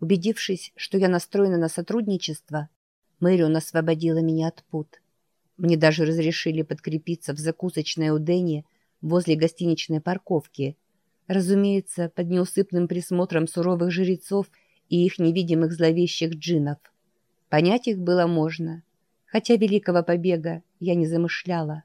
Убедившись, что я настроена на сотрудничество, Мэрион освободила меня от пут. Мне даже разрешили подкрепиться в закусочной у Дэнни возле гостиничной парковки. Разумеется, под неусыпным присмотром суровых жрецов и их невидимых зловещих джинов. Понять их было можно, хотя великого побега я не замышляла.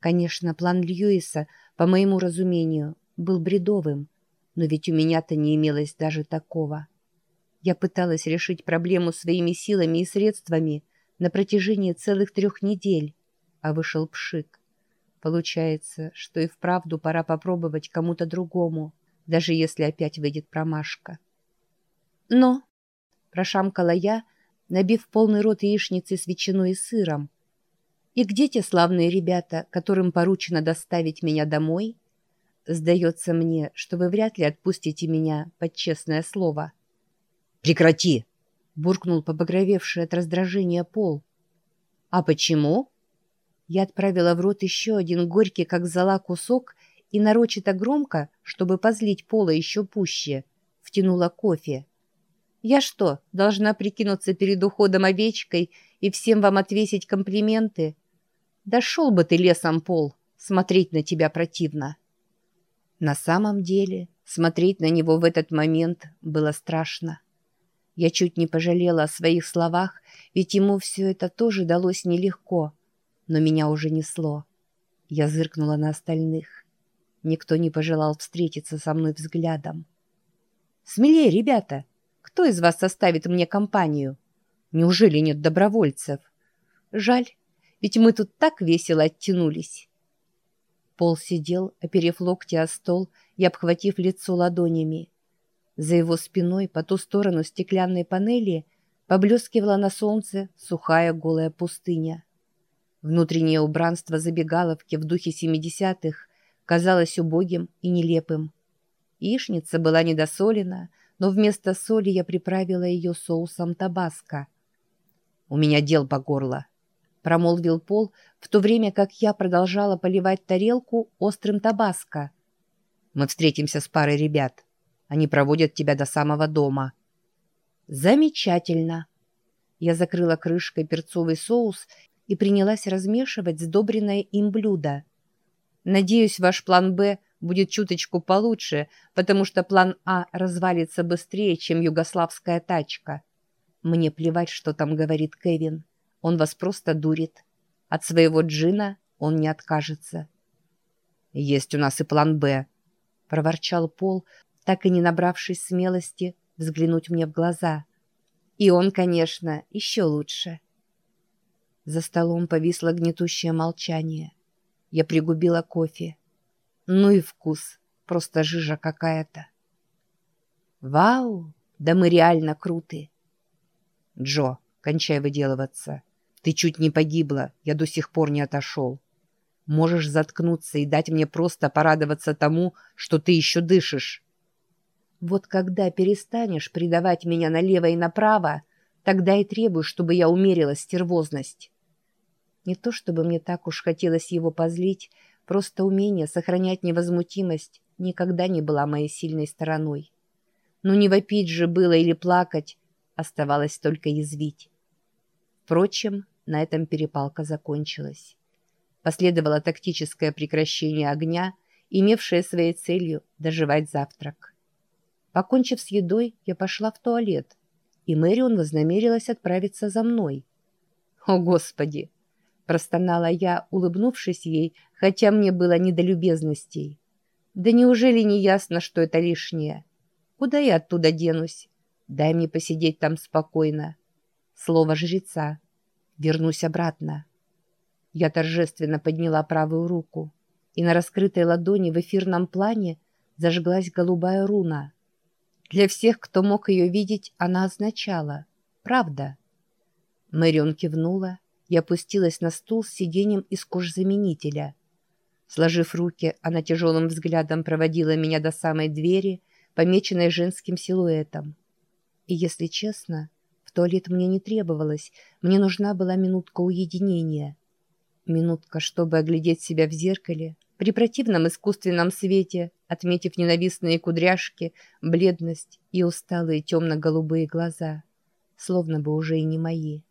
Конечно, план Льюиса, по моему разумению, был бредовым, но ведь у меня-то не имелось даже такого. Я пыталась решить проблему своими силами и средствами на протяжении целых трех недель, а вышел пшик. Получается, что и вправду пора попробовать кому-то другому, даже если опять выйдет промашка. Но, прошамкала я, набив полный рот яичницы с ветчиной и сыром. И где те славные ребята, которым поручено доставить меня домой? Сдается мне, что вы вряд ли отпустите меня под честное слово. «Прекрати!» — буркнул побагровевший от раздражения пол. «А почему?» Я отправила в рот еще один горький, как зола, кусок и нарочито громко, чтобы позлить пола еще пуще, втянула кофе. «Я что, должна прикинуться перед уходом овечкой и всем вам отвесить комплименты? Дошел бы ты лесом, пол, смотреть на тебя противно». На самом деле, смотреть на него в этот момент было страшно. Я чуть не пожалела о своих словах, ведь ему все это тоже далось нелегко. Но меня уже несло. Я зыркнула на остальных. Никто не пожелал встретиться со мной взглядом. «Смелее, ребята! Кто из вас составит мне компанию? Неужели нет добровольцев? Жаль, ведь мы тут так весело оттянулись». Пол сидел, оперев локти о стол и обхватив лицо ладонями. За его спиной по ту сторону стеклянной панели поблескивала на солнце сухая голая пустыня. Внутреннее убранство забегаловки в духе 70-х казалось убогим и нелепым. Яичница была недосолена, но вместо соли я приправила ее соусом табаско. «У меня дел по горло», — промолвил Пол, в то время как я продолжала поливать тарелку острым табаско. «Мы встретимся с парой ребят». Они проводят тебя до самого дома». «Замечательно!» Я закрыла крышкой перцовый соус и принялась размешивать сдобренное им блюдо. «Надеюсь, ваш план «Б» будет чуточку получше, потому что план «А» развалится быстрее, чем югославская тачка. Мне плевать, что там говорит Кевин. Он вас просто дурит. От своего джина он не откажется». «Есть у нас и план «Б», — проворчал Пол, так и не набравшись смелости взглянуть мне в глаза. И он, конечно, еще лучше. За столом повисло гнетущее молчание. Я пригубила кофе. Ну и вкус, просто жижа какая-то. Вау, да мы реально круты. Джо, кончай выделываться. Ты чуть не погибла, я до сих пор не отошел. Можешь заткнуться и дать мне просто порадоваться тому, что ты еще дышишь. Вот когда перестанешь предавать меня налево и направо, тогда и требую, чтобы я умерила стервозность. Не то чтобы мне так уж хотелось его позлить, просто умение сохранять невозмутимость никогда не была моей сильной стороной. Но не вопить же было или плакать, оставалось только язвить. Впрочем, на этом перепалка закончилась. Последовало тактическое прекращение огня, имевшее своей целью доживать завтрак. Покончив с едой, я пошла в туалет, и Мэрион вознамерилась отправиться за мной. «О, Господи!» – простонала я, улыбнувшись ей, хотя мне было не. «Да неужели не ясно, что это лишнее? Куда я оттуда денусь? Дай мне посидеть там спокойно. Слово жреца. Вернусь обратно». Я торжественно подняла правую руку, и на раскрытой ладони в эфирном плане зажглась голубая руна – для всех, кто мог ее видеть, она означала «правда». Мэрион кивнула и опустилась на стул с сиденьем из кожзаменителя. Сложив руки, она тяжелым взглядом проводила меня до самой двери, помеченной женским силуэтом. И, если честно, в туалет мне не требовалось, мне нужна была минутка уединения. Минутка, чтобы оглядеть себя в зеркале, при противном искусственном свете, отметив ненавистные кудряшки, бледность и усталые темно-голубые глаза, словно бы уже и не мои.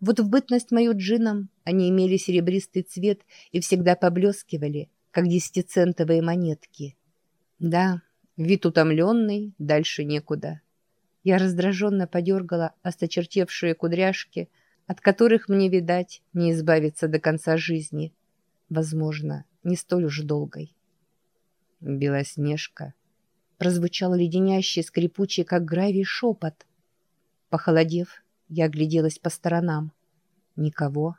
Вот в бытность мою джином они имели серебристый цвет и всегда поблескивали, как десятицентовые монетки. Да, вид утомленный, дальше некуда. Я раздраженно подергала осточертевшие кудряшки, от которых мне, видать, не избавиться до конца жизни. Возможно, не столь уж долгой. «Белоснежка!» Прозвучал леденящий, скрипучий, как гравий, шепот. Похолодев, я огляделась по сторонам. Никого.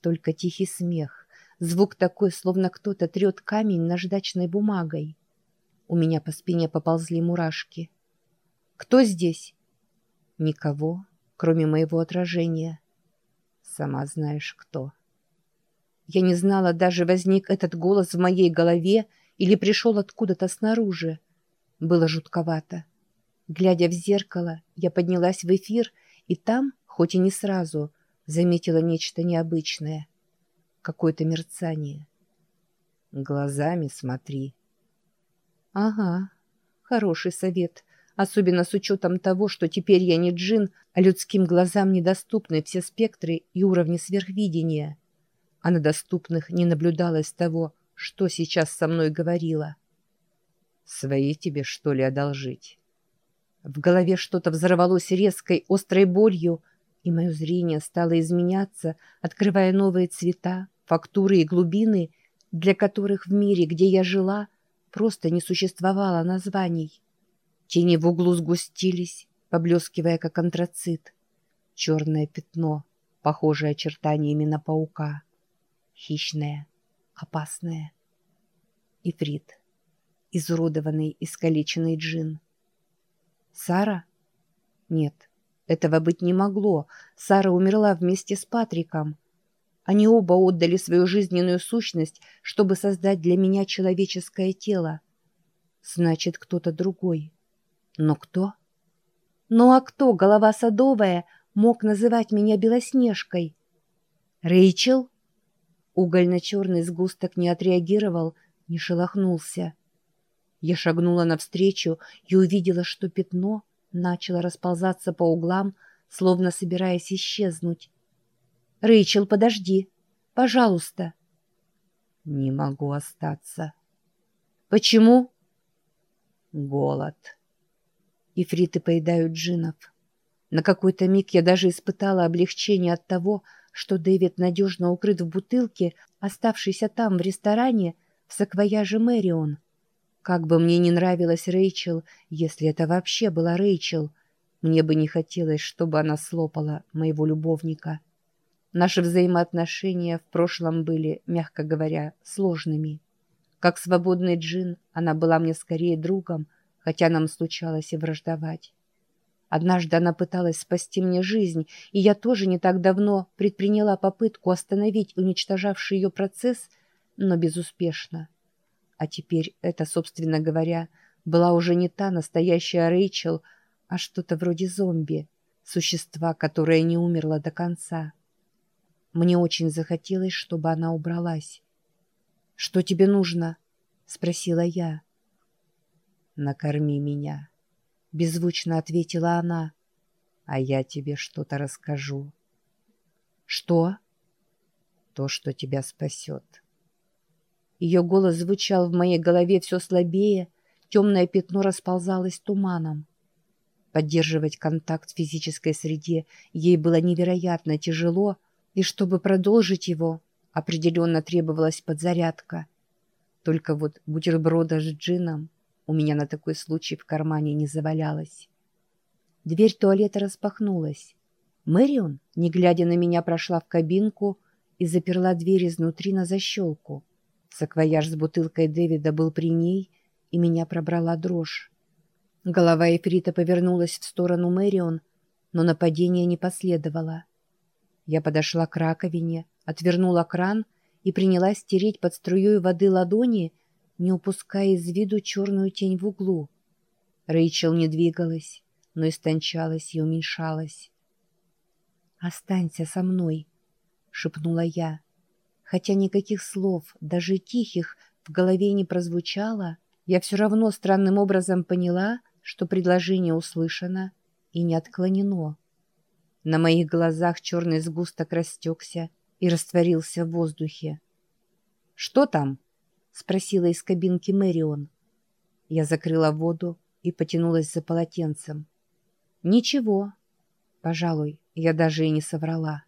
Только тихий смех. Звук такой, словно кто-то трет камень наждачной бумагой. У меня по спине поползли мурашки. «Кто здесь?» «Никого, кроме моего отражения. Сама знаешь, кто». Я не знала, даже возник этот голос в моей голове или пришел откуда-то снаружи. Было жутковато. Глядя в зеркало, я поднялась в эфир, и там, хоть и не сразу, заметила нечто необычное. Какое-то мерцание. Глазами смотри. Ага, хороший совет, особенно с учетом того, что теперь я не джин, а людским глазам недоступны все спектры и уровни сверхвидения а на доступных не наблюдалось того, что сейчас со мной говорила. «Свои тебе, что ли, одолжить?» В голове что-то взорвалось резкой, острой болью, и мое зрение стало изменяться, открывая новые цвета, фактуры и глубины, для которых в мире, где я жила, просто не существовало названий. Тени в углу сгустились, поблескивая, как антрацит. Черное пятно, похожее очертаниями на паука хищная, опасная. Ифрит. Изуродованный, искалеченный джин. Сара? Нет, этого быть не могло. Сара умерла вместе с Патриком. Они оба отдали свою жизненную сущность, чтобы создать для меня человеческое тело. Значит, кто-то другой. Но кто? Ну а кто, голова садовая, мог называть меня Белоснежкой? Рэйчел? Угольно-черный сгусток не отреагировал, не шелохнулся. Я шагнула навстречу и увидела, что пятно начало расползаться по углам, словно собираясь исчезнуть. «Рэйчел, подожди! Пожалуйста!» «Не могу остаться». «Почему?» «Голод». Ифриты поедают джинов. На какой-то миг я даже испытала облегчение от того, что Дэвид надежно укрыт в бутылке, оставшейся там, в ресторане, в саквояже Мэрион. Как бы мне не нравилась Рэйчел, если это вообще была Рэйчел, мне бы не хотелось, чтобы она слопала моего любовника. Наши взаимоотношения в прошлом были, мягко говоря, сложными. Как свободный джин, она была мне скорее другом, хотя нам случалось и враждовать. Однажды она пыталась спасти мне жизнь, и я тоже не так давно предприняла попытку остановить уничтожавший ее процесс, но безуспешно. А теперь это, собственно говоря, была уже не та настоящая Рэйчел, а что-то вроде зомби, существа, которое не умерло до конца. Мне очень захотелось, чтобы она убралась. «Что тебе нужно?» — спросила я. «Накорми меня». — беззвучно ответила она. «А я тебе что-то расскажу». «Что?» «То, что тебя спасет». Ее голос звучал в моей голове все слабее, темное пятно расползалось туманом. Поддерживать контакт в физической среде ей было невероятно тяжело, и чтобы продолжить его, определенно требовалась подзарядка. Только вот бутерброда с джином у меня на такой случай в кармане не завалялось. Дверь туалета распахнулась. Мэрион, не глядя на меня, прошла в кабинку и заперла дверь изнутри на защелку. Саквояж с бутылкой Дэвида был при ней, и меня пробрала дрожь. Голова Эфрита повернулась в сторону Мэрион, но нападения не последовало. Я подошла к раковине, отвернула кран и принялась стереть под струей воды ладони, не упуская из виду черную тень в углу. Рэйчел не двигалась, но истончалась и уменьшалась. «Останься со мной», — шепнула я. Хотя никаких слов, даже тихих, в голове не прозвучало, я все равно странным образом поняла, что предложение услышано и не отклонено. На моих глазах черный сгусток растекся и растворился в воздухе. «Что там?» — спросила из кабинки Мэрион. Я закрыла воду и потянулась за полотенцем. «Ничего. Пожалуй, я даже и не соврала».